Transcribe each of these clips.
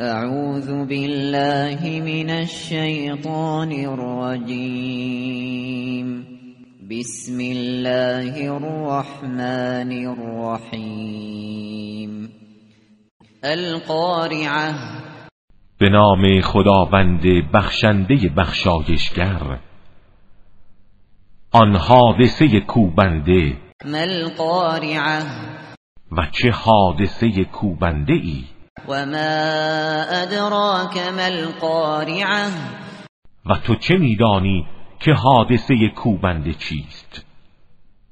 اعوذ بالله من الشیطان الرجیم بسم الله الرحمن الرحیم القارعه به نام خداوند بخشنده بخشایشگر. آن حادثه کوبنده. ملقارعه و چه حادثه کوبنده ای و ما ادراک ملقارعه و تو چه میدانی که حادثه کوبنده چیست؟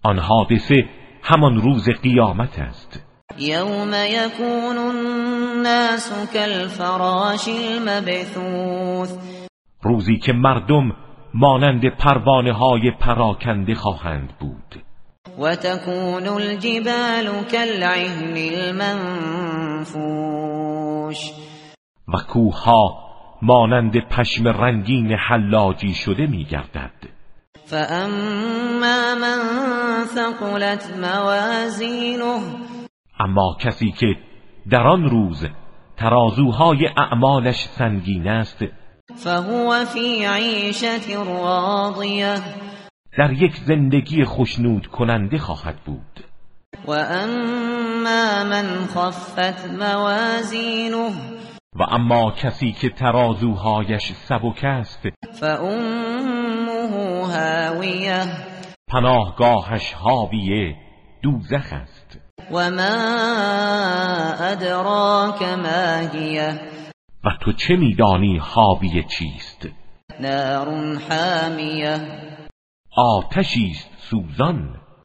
آن حادثه همان روز قیامت است. یوم یکون الناس كالفراش المبثوث روزی که مردم مانند پروانه های پراکنده خواهند بود. و تکون الجبال كالعهن المنفوش. و کوها مانند پشم رنگین حلاجی شده میگردد. فاما من ثقلت موازینه اما کسی که در آن روز ترازوهای اعمالش سنگین است فهو فی عیشت راضیه در یک زندگی خشنود کننده خواهد بود. و اما من خفت موازینه و اما کسی که ترازوهایش سبک است فامه هاویه پناهگاهش حاویه دوزخ است. و ما ادراک ما هیه و تو چه میدانی حاویه چیست؟ نار حامیه آتشی است سوزان.